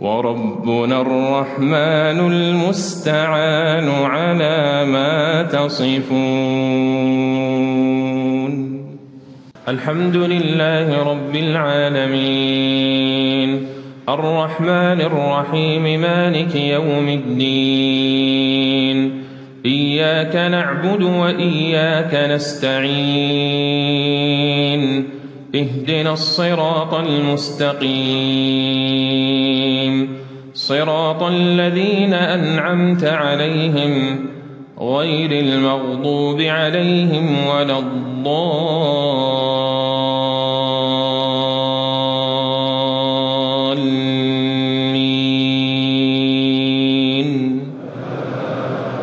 وربنا الرحمن المستعان على ما تصفون. الحمد لله رب العالمين. الرحمن الرحيم مالك يوم الدين. إياك نعبد وإياك نستعين. اهدنا الصراط المستقيم. صراط الذين أنعمت عليهم غير المغضوب عليهم ولا الضالين.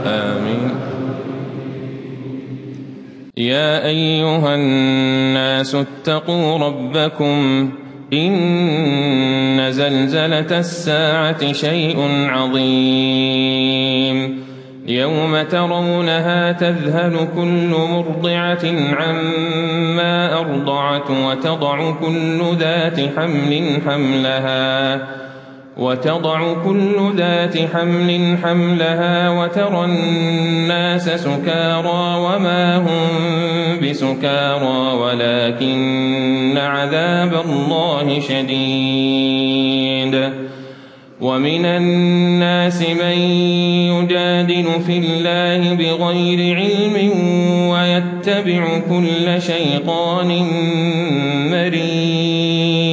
آمين. يا أيها الناس اتقوا ربكم إن زلزلة الساعة شيء عظيم. يوم ترونها تذهل كل مرضعة عما أرضعت وتضع كل ذات حمل حملها. وتضع كل ذات حمل حملها وترى الناس سكارى وما هم بسكارى ولكن عذاب الله شديد. ومن الناس من يجادل في الله بغير علم ويتبع كل شيطان مريد.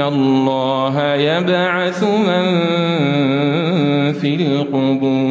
الله يبعث من في القبور